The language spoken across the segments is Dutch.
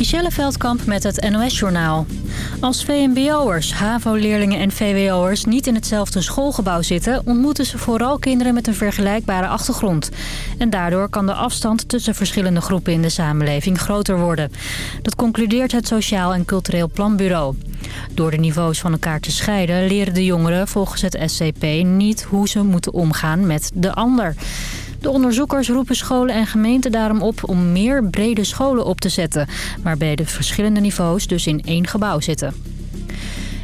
Michelle Veldkamp met het NOS-journaal. Als VMBO'ers, HAVO-leerlingen en VWO'ers niet in hetzelfde schoolgebouw zitten... ontmoeten ze vooral kinderen met een vergelijkbare achtergrond. En daardoor kan de afstand tussen verschillende groepen in de samenleving groter worden. Dat concludeert het Sociaal en Cultureel Planbureau. Door de niveaus van elkaar te scheiden leren de jongeren volgens het SCP niet hoe ze moeten omgaan met de ander... De onderzoekers roepen scholen en gemeenten daarom op om meer brede scholen op te zetten... waarbij de verschillende niveaus dus in één gebouw zitten.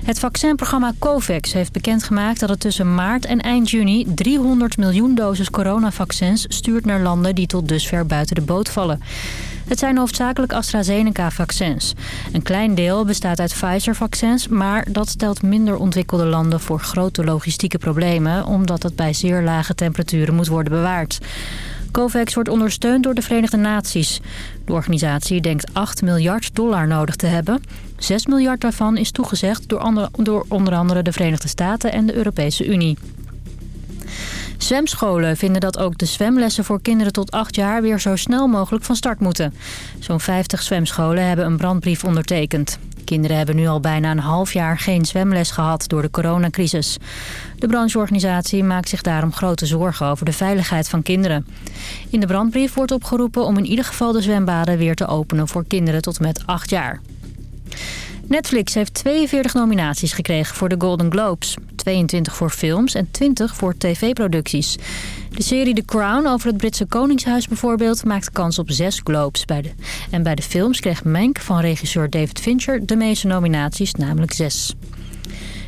Het vaccinprogramma COVAX heeft bekendgemaakt dat het tussen maart en eind juni 300 miljoen doses coronavaccins stuurt naar landen die tot dusver buiten de boot vallen. Het zijn hoofdzakelijk AstraZeneca-vaccins. Een klein deel bestaat uit Pfizer-vaccins, maar dat stelt minder ontwikkelde landen voor grote logistieke problemen, omdat het bij zeer lage temperaturen moet worden bewaard. COVAX wordt ondersteund door de Verenigde Naties. De organisatie denkt 8 miljard dollar nodig te hebben. 6 miljard daarvan is toegezegd door, door onder andere de Verenigde Staten en de Europese Unie. Zwemscholen vinden dat ook de zwemlessen voor kinderen tot 8 jaar weer zo snel mogelijk van start moeten. Zo'n 50 zwemscholen hebben een brandbrief ondertekend. Kinderen hebben nu al bijna een half jaar geen zwemles gehad door de coronacrisis. De brancheorganisatie maakt zich daarom grote zorgen over de veiligheid van kinderen. In de brandbrief wordt opgeroepen om in ieder geval de zwembaden weer te openen voor kinderen tot met 8 jaar. Netflix heeft 42 nominaties gekregen voor de Golden Globes. 22 voor films en 20 voor tv-producties. De serie The Crown over het Britse Koningshuis bijvoorbeeld... maakt kans op 6 Globes. Bij de... En bij de films kreeg Mank van regisseur David Fincher de meeste nominaties, namelijk 6.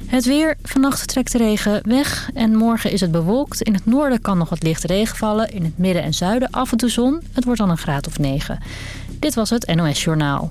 Het weer. Vannacht trekt de regen weg en morgen is het bewolkt. In het noorden kan nog wat lichte regen vallen. In het midden en zuiden af en toe zon. Het wordt dan een graad of 9. Dit was het NOS Journaal.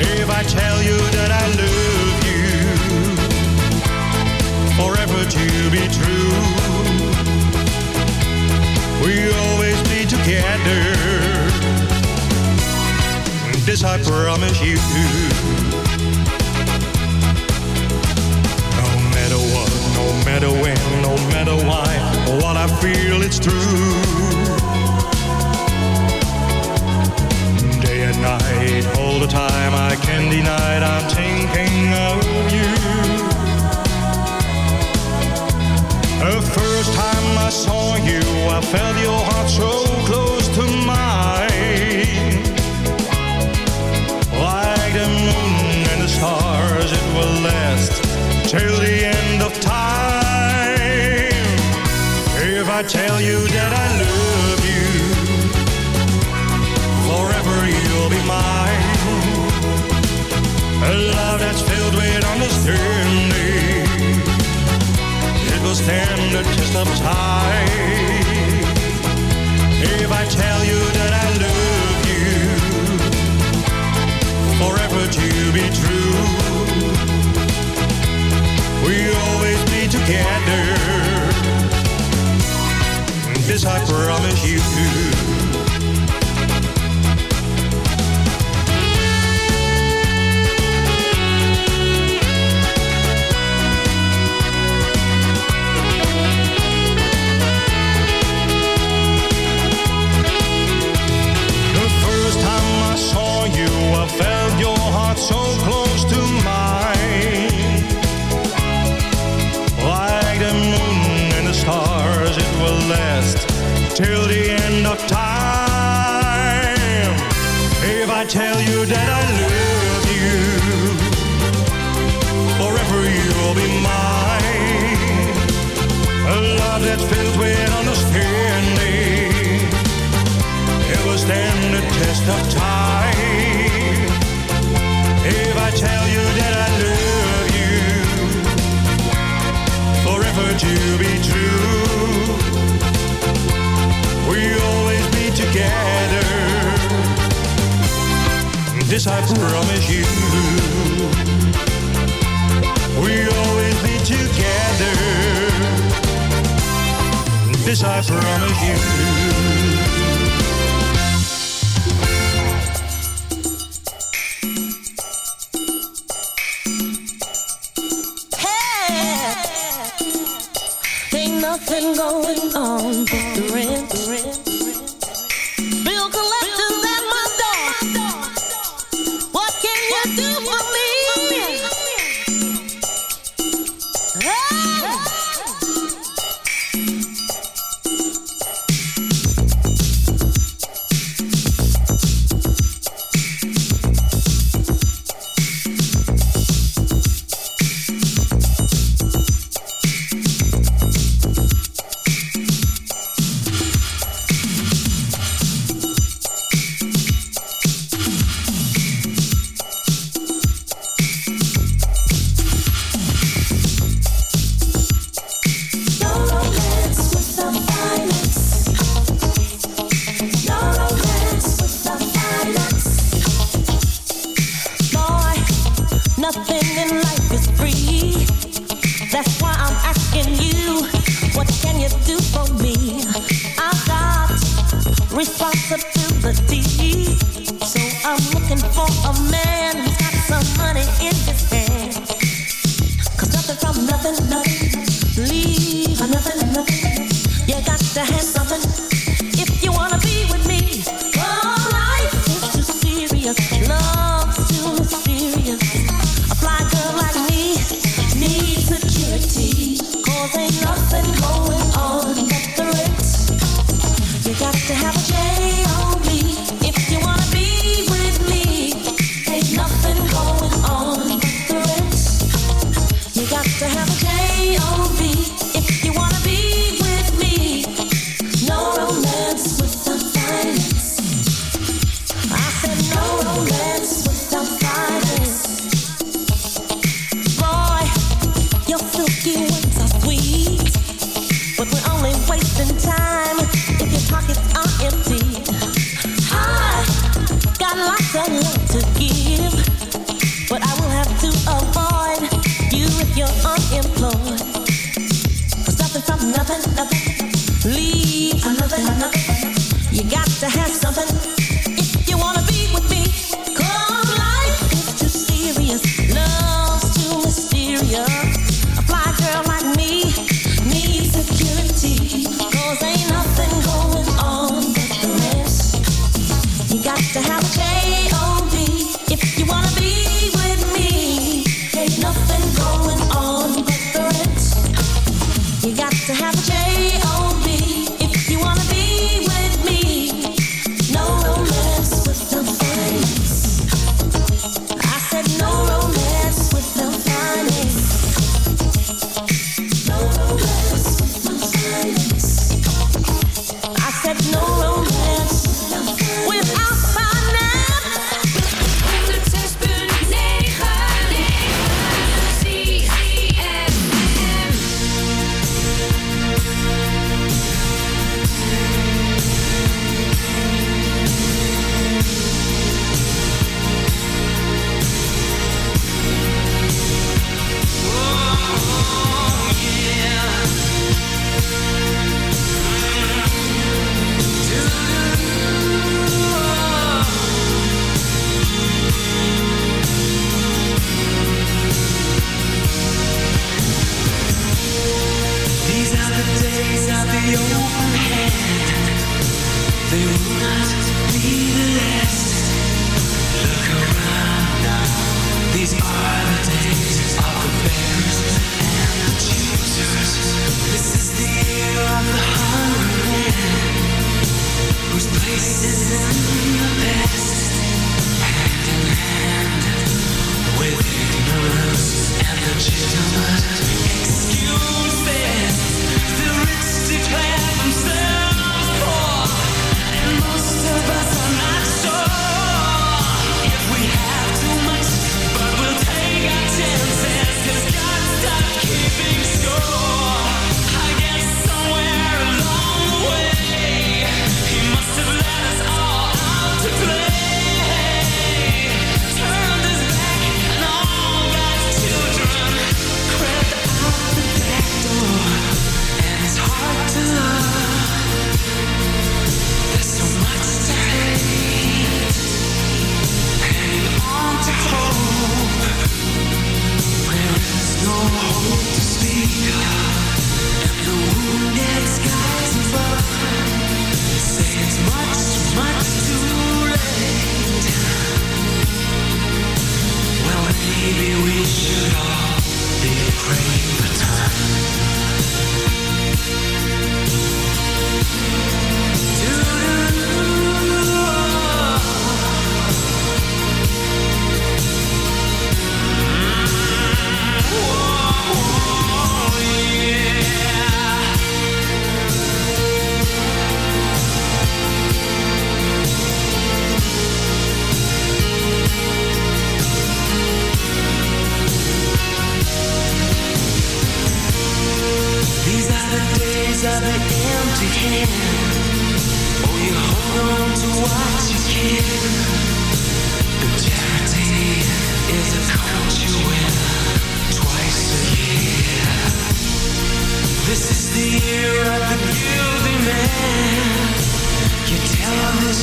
If I tell you that I love you, forever to be true, we'll always be together. This I promise you.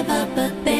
give up, a bit.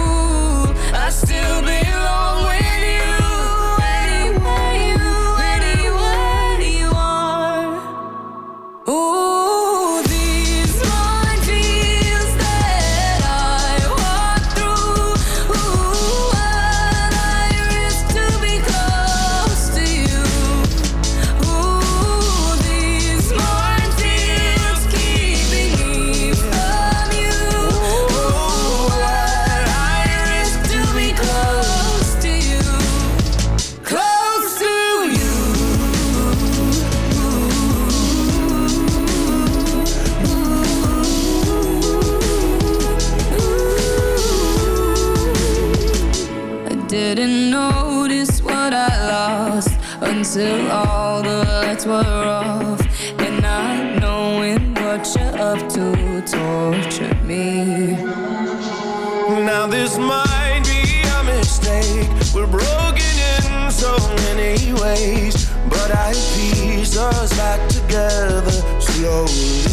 Still belong back together slowly.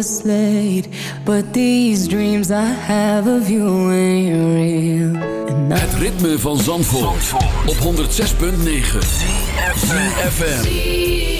Calling you this late, but these dreams I have of you ain't real. And Het ritme van Zandvoort, op 106.9 ZFM.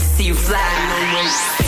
see you fly.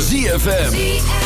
ZFM.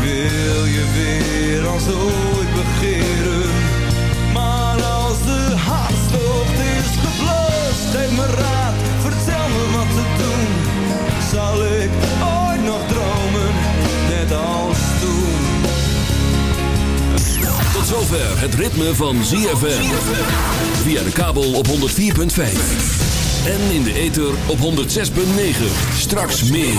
Wil je weer als ooit begeren. Maar als de hartstocht is geblust, geef me raad, vertel me wat te doen. Zal ik ooit nog dromen, net als toen? Tot zover het ritme van ZFM. Via de kabel op 104.5. En in de ether op 106.9. Straks meer.